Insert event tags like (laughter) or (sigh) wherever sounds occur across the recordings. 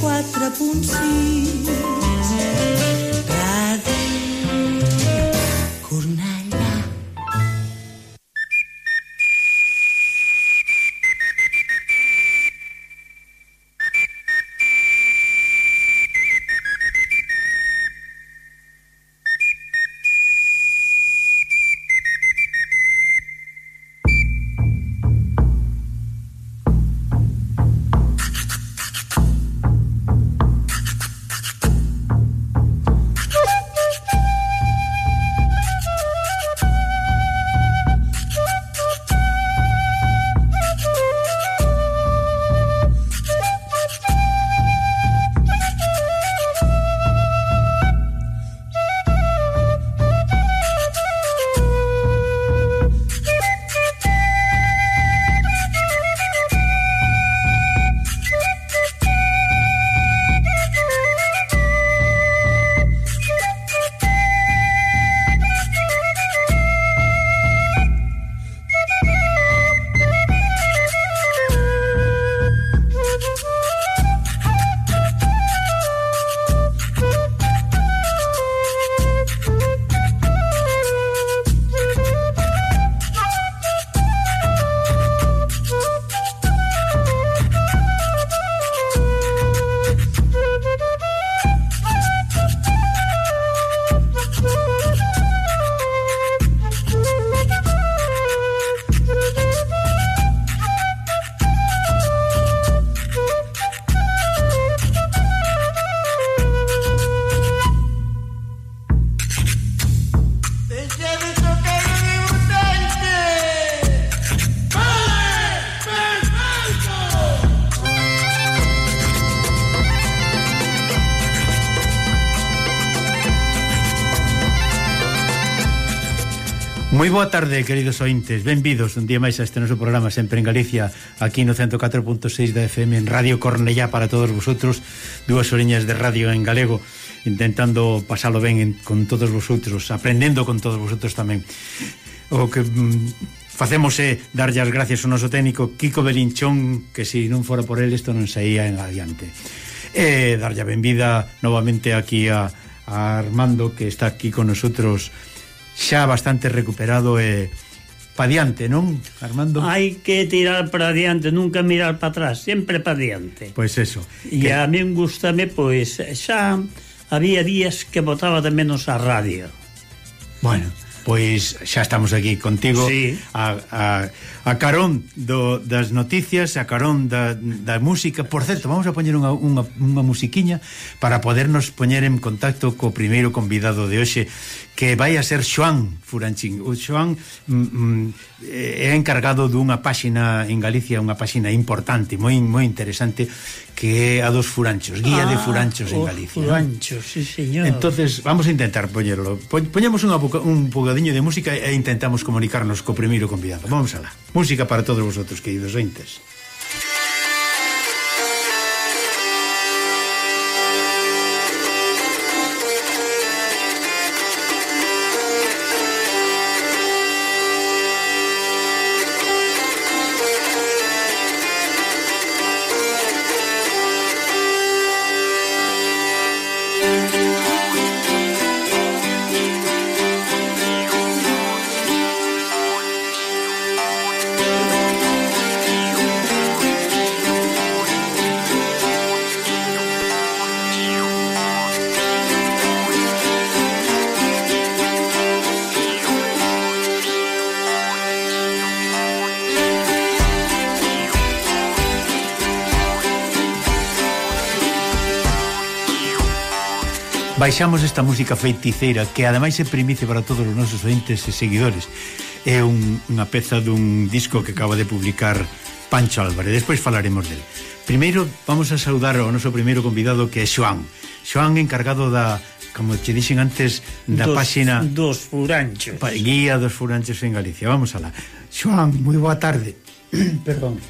4.6 Moi boa tarde, queridos ointes Benvidos un día máis a este noso programa Sempre en Galicia, aquí no 104.6 da FM En Radio Cornellá para todos vosotros dúas oreñas de radio en galego Intentando pasalo ben en, con todos vosotros Aprendendo con todos vosotros tamén O que... Mm, Facemos é darlle as gracias ao noso técnico Kiko Belinchón, que se non fora por el isto non saía en adiante. E darlle a benvida novamente aquí a, a Armando, que está aquí con nosotros xa bastante recuperado e pa diante, non, Armando? Hai que tirar para diante, nunca mirar para atrás, sempre para diante. Pois eso. E que... a min gustame, pois, xa había días que botaba de menos a radio. Bueno, pois xa estamos aquí contigo sí. a, a a carón do, das noticias, a carón da, da música. Por certo, vamos a poñer unha, unha, unha musiquiña para podernos poñer en contacto co primeiro convidado de hoxe, que vai a ser Xoán Furanchín. O Xoán mm, mm eh, é encargado dunha páxina en Galicia, unha páxina importante, moi moi interesante, que é a dos Furanchos, guía ah, de Furanchos en Galicia. Furanchos, sí, señor. Entonces, vamos a intentar poñerlo. Poñemos un bocadiño de música e intentamos comunicarnos co primeiro convidado. Vamos alá. Música para todos vosotros, queridos ointes. baixamos esta música feiticeira que ademais é primicia para todos os nosos ointes e seguidores. É un, unha peza dun disco que acaba de publicar Pancho Álvarez. Despois falaremos dele. Primeiro vamos a saudar ao noso primeiro convidado que é Xoán. Xoán encargado da como te dixen antes da dos, páxina dos furanchos. Guía dos furanchos en Galicia. Vamos alá. Xoán, moi boa tarde. Perdón.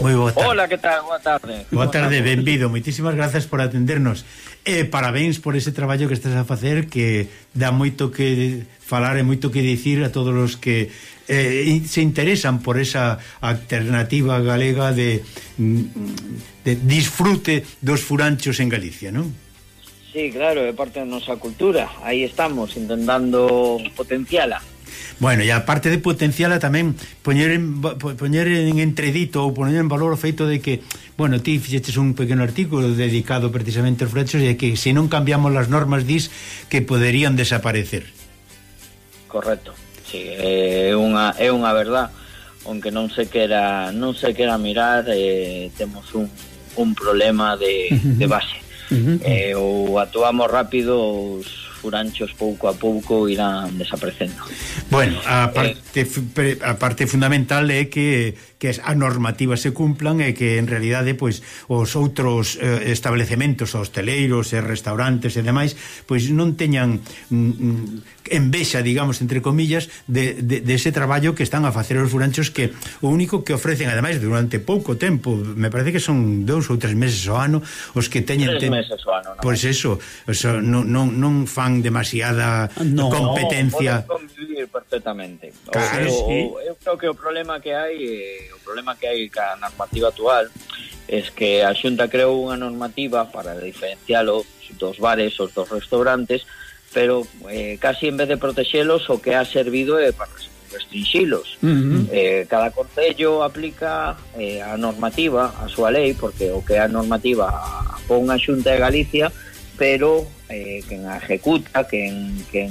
Moi boa tarde. Hola, que tal? Boa tarde. Boa tarde, benvido. Moitísimas grazas por atendernos. E eh, parabéns por ese traballo que estás a facer que dá moito que falar e moito que dicir a todos os que eh, se interesan por esa alternativa galega de, mm, de disfrute dos furanchos en Galicia, non? Sí, claro, é parte da nosa cultura. Aí estamos intentando potenciala. Bueno, e a parte de potenciala tamén poñer en, poñer en entredito ou poñer en valor o feito de que, bueno, ti fixeches un pequeno artículo dedicado precisamente aos frechos e que se non cambiamos as normas dis que poderían desaparecer. Correcto. Sí, é unha é unha verdade, aunque non se quera non se quera mirar, eh, temos un, un problema de, de base. Uh -huh. eh, ou actuamos rápido ou furanchos pouco a pouco irán desaparecendo. Bueno, a eh, parte, eh, a parte fundamental é que que as normativas se cumplan e que en realidade pois os outros eh, establecementos hosteleiros e restaurantes e demais pois non teñan mm, mm, envexa, digamos, entre comillas de, de, de ese traballo que están a facer os furanchos que o único que ofrecen ademais durante pouco tempo, me parece que son dous ou tres meses ao ano os que teñen Tres meses ao ano. No? Pois eso, eso non, non, non fan demasiada no, competencia. No, poden convivir perfectamente. Claro, o, sí. o, eu creo que o problema que hai eh o problema que hai ca normativa actual es que a Xunta creou unha normativa para diferencialo dos bares ou dos restaurantes, pero eh, casi en vez de protexelos o que ha servido é para restringilos. Uh -huh. eh, cada concello aplica eh, a normativa, a súa lei, porque o que é a normativa pon a Xunta de Galicia, pero eh, quen a executa, quen, quen,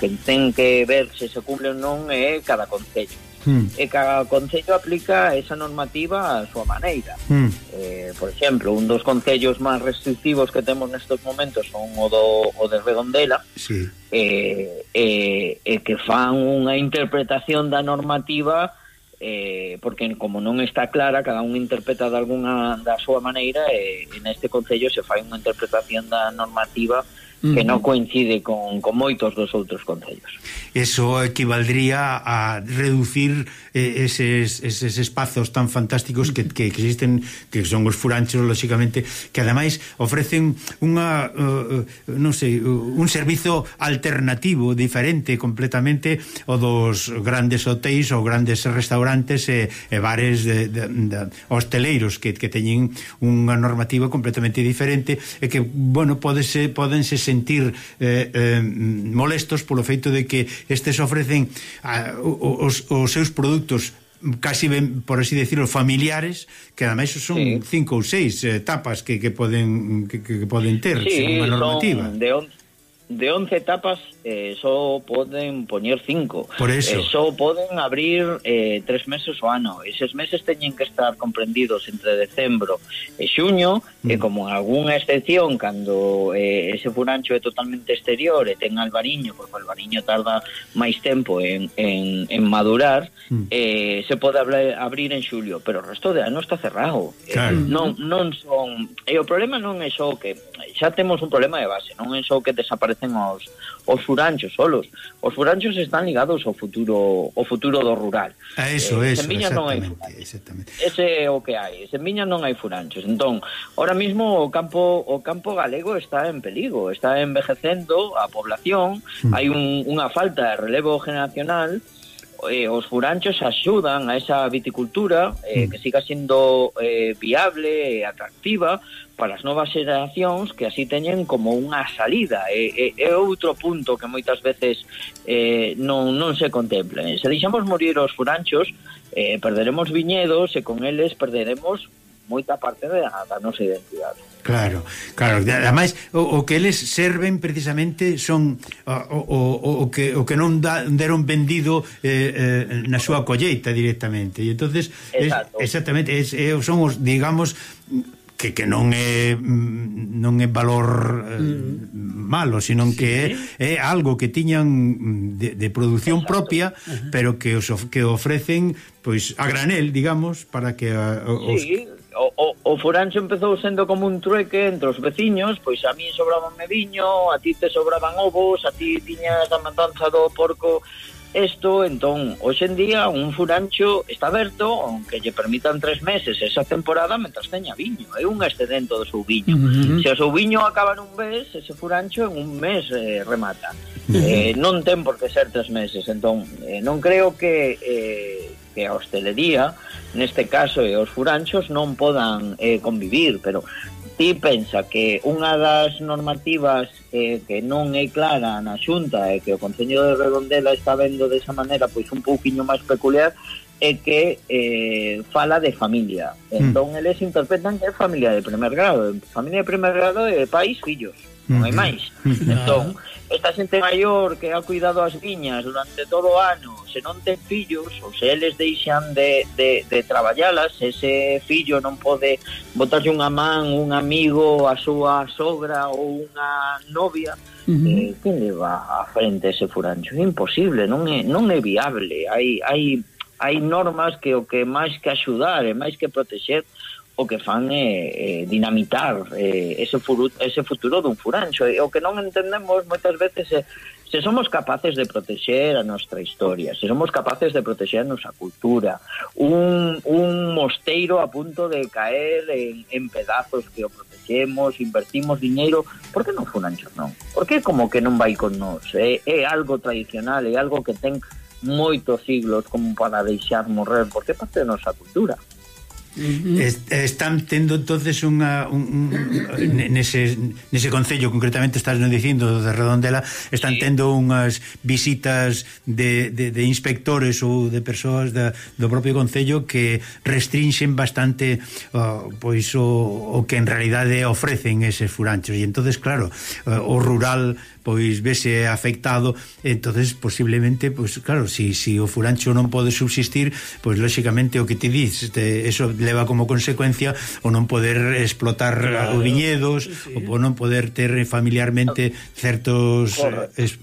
quen ten que ver se se cumplen non é cada concello mm. e cada concello aplica esa normativa a súa maneira. Mm. Eh, por exemplo, un dos concellos máis restrictivos que temos nestes momentos son o, do, o de Redondela, sí. eh, eh, eh, que fan unha interpretación da normativa eh, porque como non está clara, cada un interpreta de alguna da súa maneira e eh, neste concello se fai unha interpretación da normativa que non coincide con, con moitos dos outros concellos. Eso equivaldría a reducir eh, eses, eses espazos tan fantásticos que, que existen, que son os furanchos, lóxicamente, que ademais ofrecen unha, uh, non sei, un servizo alternativo, diferente completamente o dos grandes hotéis ou grandes restaurantes e, e bares de, de, de hosteleiros que, que teñen unha normativa completamente diferente e que, bueno, podese, podense sentir eh, eh, molestos polo feito de que estes ofrecen a, os, os seus produtos casi ben, por así decirlo, familiares, que ademais son sí. cinco ou seis eh, etapas que, que poden que, que poden ter, sí, según a normativa. De de 11 etapas eh, só poden poñer 5. Por eso. Eh, só poden abrir eh, tres meses o ano. Eses meses teñen que estar comprendidos entre decembro e xuño, mm. e eh, como algunha excepción, cando eh, ese furancho é totalmente exterior e ten albariño, porque o albariño tarda máis tempo en, en, en madurar, mm. eh, se pode abrir, abrir en xulio, pero o resto de ano está cerrado. Claro. Eh, non, non son... E o problema non é só que xa temos un problema de base, non é só que desaparecen os, os furanchos solos. Os furanchos están ligados ao futuro ao futuro do rural. A eso, eh, eso, exactamente, non hai exactamente. Ese é o que hai, en Miña non hai furanchos. Entón, ahora mismo o campo o campo galego está en perigo, está envejecendo a población, mm. hai un, unha falta de relevo generacional, eh, os furanchos axudan a esa viticultura eh, mm. que siga sendo eh, viable e atractiva, para as novas xeracións que así teñen como unha salida. E, e, e outro punto que moitas veces eh, non, non se contempla. Se deixamos morir os furanchos eh, perderemos viñedos e con eles perderemos moita parte da, da nosa identidade. Claro, claro, ademais o, o que eles serven precisamente son o, o, o, que, o que non da, deron vendido eh, eh, na súa colleita directamente. E entonces es, exactamente es, son os digamos que, que non é mm, non é valor eh, mm. malo, sino sí. que é, é algo que tiñan de, de produción Exacto. propia, uh -huh. pero que os que ofrecen pois a granel, digamos, para que a, os sí. O, o, o forancho empezou sendo como un trueque entre os veciños, pois a mí sobraban me viño, a ti te sobraban ovos, a ti tiñas a matanza do porco Isto, entón, hoxe en día un furancho está aberto aunque lle permitan tres meses esa temporada mentras teña viño, é un excedente do seu viño. Uh -huh. Se o seu viño acaba nun mes, ese furancho en un mes eh, remata. Uh -huh. eh, non ten por que ser tres meses, entón, eh, non creo que... Eh, que a hostelería, neste caso e os furanchos non podan eh, convivir, pero ti pensa que unha das normativas eh, que non é clara na Xunta e eh, que o Concello de Redondela está vendo desa maneira pois un pouquiño máis peculiar é que eh, fala de familia. Hmm. Entón, mm. eles interpretan que é familia de primer grado. Familia de primer grado é pais, fillos non hai máis. Entón, esta xente maior que ha cuidado as viñas durante todo o ano, se non ten fillos, ou se eles deixan de, de, de traballalas, ese fillo non pode botarlle unha man, un amigo, a súa sogra ou unha novia, Uh -huh. eh, que leva a frente ese furancho? É imposible, non é, non é viable. Hai, hai, hai normas que o que máis que axudar e máis que protexer o que fan é, é dinamitar é, ese, furu, ese futuro dun furancho. E o que non entendemos moitas veces é se somos capaces de protexer a nosa historia, se somos capaces de protexer a nosa cultura, un, un mosteiro a punto de caer en, en pedazos que o protexemos, invertimos diñeiro, por que non furancho non? Por que como que non vai con nós? É, é algo tradicional, é algo que ten moitos siglos como para deixar morrer, porque parte da nosa cultura. -huh. Están tendo entonces unha un, un, nese, nese concello concretamente estás non dicindo de Redondela están sí. tendo unhas visitas de, de, de inspectores ou de persoas da, do propio concello que restrinxen bastante uh, pois o, o que en realidade ofrecen eses furanchos e entonces claro uh, o rural pois vese afectado entonces posiblemente pois claro si, si o furancho non pode subsistir pois lógicamente o que te dis te, eso leva como consecuencia o non poder explotar claro. o viñedos, sí, sí. o non poder ter familiarmente certos es,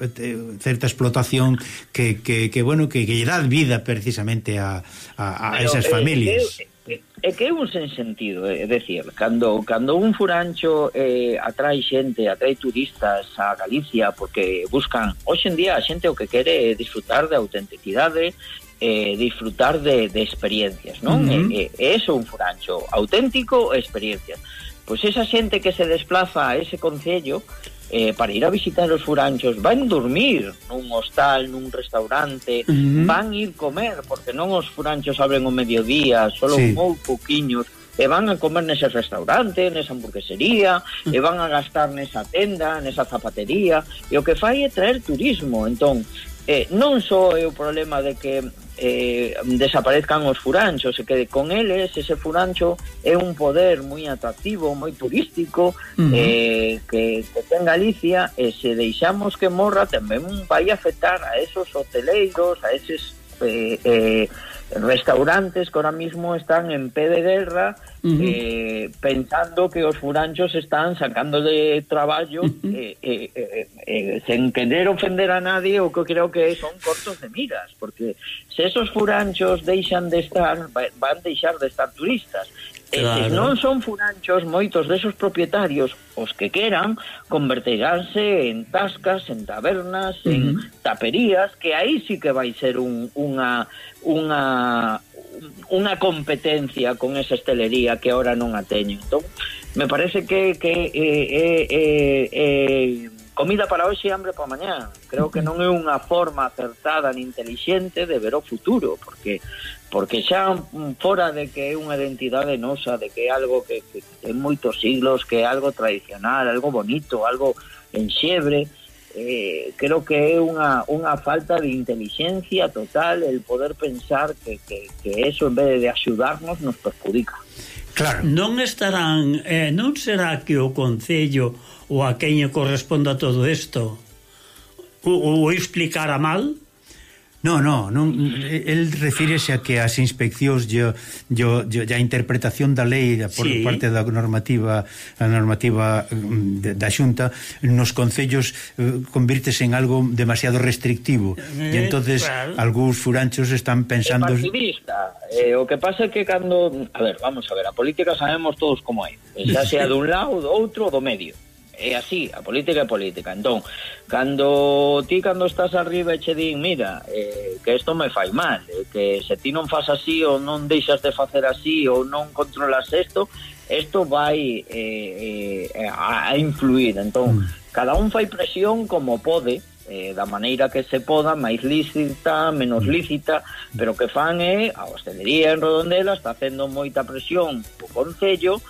certa explotación que, que, que bueno, que, que lle dá vida precisamente a, a, a Pero, esas eh, familias. Eh, eh, é que é un sen sentido, eh, é decir, cando, cando un furancho eh, atrai xente, atrai turistas a Galicia porque buscan, hoxe en día a xente o que quere é disfrutar de autenticidade eh, disfrutar de, de experiencias, non? Uh -huh. Eh, e, eh, é eso un furancho auténtico experiencias. Pois esa xente que se desplaza a ese concello eh, para ir a visitar os furanchos van dormir nun hostal, nun restaurante, uh -huh. van ir comer, porque non os furanchos abren o mediodía, solo sí. moi poquiños, e van a comer nese restaurante, nesa hamburguesería, e van a gastar nesa tenda, nesa zapatería, e o que fai é traer turismo. Entón, eh, non só é o problema de que eh, desaparezcan os furanchos e quede con eles ese furancho é un poder moi atractivo, moi turístico uh -huh. eh, que, que ten Galicia e se deixamos que morra tamén vai afectar a esos hoteleiros a eses eh, eh, restaurantes que ahora mismo están en pé de guerra uh -huh. eh, pensando que os furanchos están sacando de traballo uh -huh. eh, eh, eh, eh, eh sen querer ofender a nadie o que creo que son cortos de miras porque se esos furanchos deixan de estar van deixar de estar turistas Eh, eh, claro. E se non son furanchos, moitos desos propietarios, os que queran, converteránse en tascas, en tabernas, uh -huh. en taperías, que aí sí que vai ser un, unha, unha, unha competencia con esa estelería que ahora non a teño. Entón, me parece que, que eh, eh, eh, eh, comida para hoxe e hambre para mañá. Creo que non é unha forma acertada ni inteligente de ver o futuro, porque porque xa fora de que é unha identidade nosa, de que é algo que, que ten moitos siglos, que é algo tradicional, algo bonito, algo enxebre, eh, creo que é unha, unha falta de inteligencia total el poder pensar que, que, que eso en vez de axudarnos nos perjudica. Claro. Non estarán, eh, non será que o Concello ou a quen corresponda todo isto o, o explicara mal? No, no, non, el refírese a que as inspeccións yo, yo, yo, a interpretación da lei por sí. parte da normativa a normativa mm, de, da Xunta nos concellos eh, convirtese en algo demasiado restrictivo eh, e entonces claro. algúns furanchos están pensando... Eh, o que pasa é que cando... A ver, vamos a ver, a política sabemos todos como é, xa sea (laughs) dun lado, do outro, do medio é así, a política é política. Entón, cando ti cando estás arriba e che din, mira, eh, que isto me fai mal, eh, que se ti non fas así ou non deixas de facer así ou non controlas isto, isto vai eh, eh, a, a influir. Entón, mm. cada un fai presión como pode, eh, da maneira que se poda, máis lícita, menos mm. lícita, pero que fan é, a hostelería en Rodondela está facendo moita presión o Concello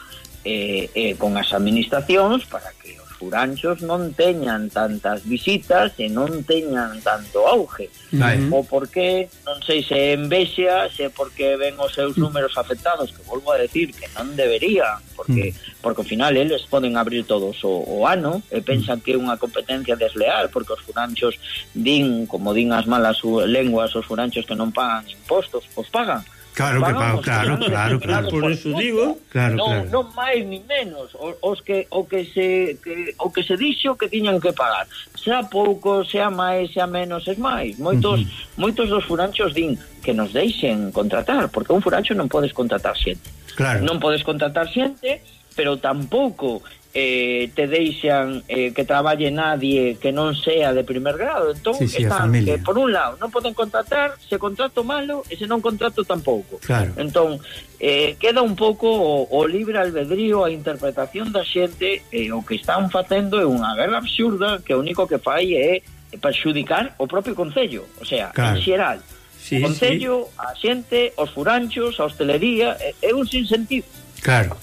eh, eh, con as administracións para que os furanchos non teñan tantas visitas e non teñan tanto auge. Mm. O porque, non sei se envexa, se porque ven os seus números afectados, que volvo a decir que non debería, porque mm. porque ao final eles poden abrir todos o, o ano e pensan mm. que é unha competencia desleal, porque os furanchos din, como din as malas lenguas, os furanchos que non pagan impostos, os pagan. Claro que pagamos, claro, claro, claro. Por, eso digo, claro, non, claro. Non máis ni menos os, os que o que se que, o que se dixo que tiñan que pagar. Sea pouco, sea máis, sea menos, es máis. Moitos uh -huh. moitos dos furanchos din que nos deixen contratar, porque un furancho non podes contratar xente. Claro. Non podes contratar xente, pero tampouco eh, te deixan eh, que traballe nadie que non sea de primer grado entón sí, sí, están, que, eh, por un lado non poden contratar se contrato malo e se non contrato tampouco claro. entón eh, queda un pouco o, o libre albedrío a interpretación da xente e eh, o que están facendo é unha guerra absurda que o único que fai é perxudicar o propio Concello o sea, claro. en xeral sí, o Concello, sí. a xente, os furanchos a hostelería é, é un sinsentido Claro.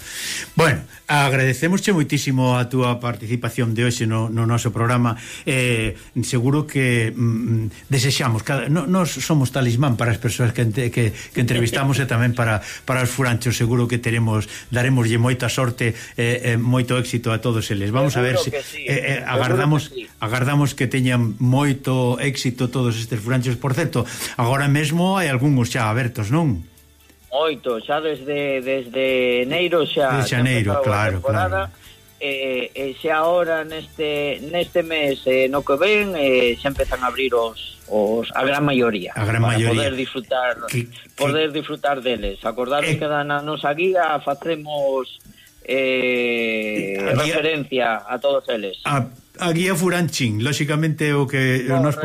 Bueno, agradecemosche moitísimo a túa participación de hoxe no, no noso programa. Eh, seguro que mm, mm, desexamos cada no, nós somos talismán para as persoas que, ente, que, que entrevistamos e tamén para para os furanchos, seguro que teremos daremoslle moita sorte e eh, eh, moito éxito a todos eles. Vamos a ver se sí. eh, eh, agardamos que sí. agardamos que teñan moito éxito todos estes furanchos. Por certo, agora mesmo hai algúns xa abertos, non? Oito, xa desde desde Neiro xa De xaneiro, claro, claro. E, e xa agora neste neste mes eh, no que ven eh, xa empezan a abrir os, os a gran maioría a gran para maioría. poder disfrutar que, poder que... disfrutar deles acordaros eh... que da na nosa guía facemos eh, a guía... referencia a todos eles a, a guía Furanchín lóxicamente o que Correcto. nos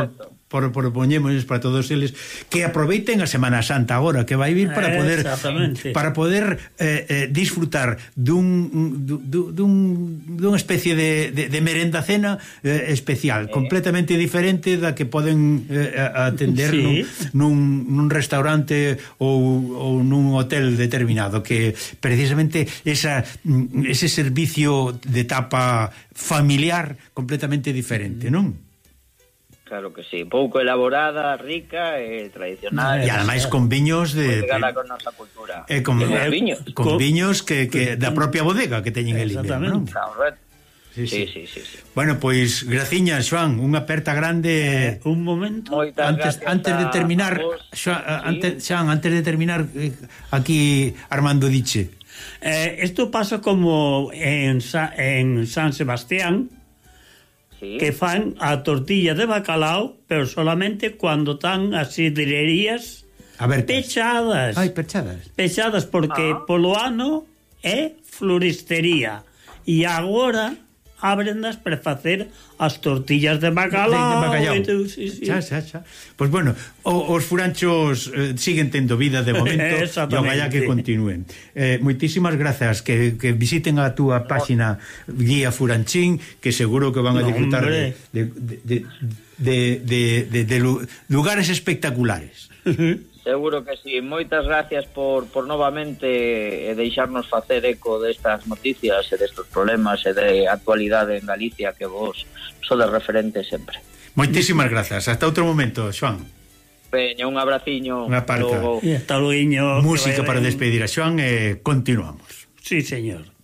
por, por poñémosles para todos eles que aproveiten a Semana Santa agora que vai vir para poder para poder eh, eh, disfrutar dun, dun, dun dunha especie de, de, de merenda cena eh, especial, eh. completamente diferente da que poden eh, atender sí. nun, nun, nun restaurante ou, ou nun hotel determinado, que precisamente esa, mm, ese servicio de etapa familiar completamente diferente, mm. non? Claro que sí, pouco elaborada, rica e eh, tradicional. E ademais con viños de ligada con nosa cultura. Eh, con, eh, viños. con viños que, que da propia bodega que teñen el Exactamente. ¿no? Sí, sí. Sí, sí, sí. Bueno, pois graciñas, Joan, unha aperta grande, eh, un momento. Moitas antes eh, antes de terminar, vos, Xoan, sí. antes Xoan, antes de terminar aquí Armando diche. Eh, esto pasa como en Sa en San Sebastián, sí. que fan a tortilla de bacalao, pero solamente cuando están as sidrerías Abertas. pechadas. Ai, pechadas. Pechadas porque ah. polo ano é floristería. E agora ábrendas para facer as tortillas de bacalao. De, de bacalao. E sí, sí. Xa, xa, xa. Pois bueno, o, os furanchos eh, siguen tendo vida de momento (laughs) e ojalá que continúen. Eh, moitísimas grazas que, que visiten a túa páxina Guía Furanchín, que seguro que van a no, disfrutar de, de, de, de, de, de, de, de lugares espectaculares. (laughs) Seguro que sí. Moitas gracias por, por novamente eh, deixarnos facer eco destas noticias e destes problemas e de actualidade en Galicia que vos sodes referente sempre. Moitísimas grazas. Hasta outro momento, Xoan. Peña, un abraciño. Unha palca. Logo. E hasta luego. Música para despedir a Xoan e continuamos. Sí, señor.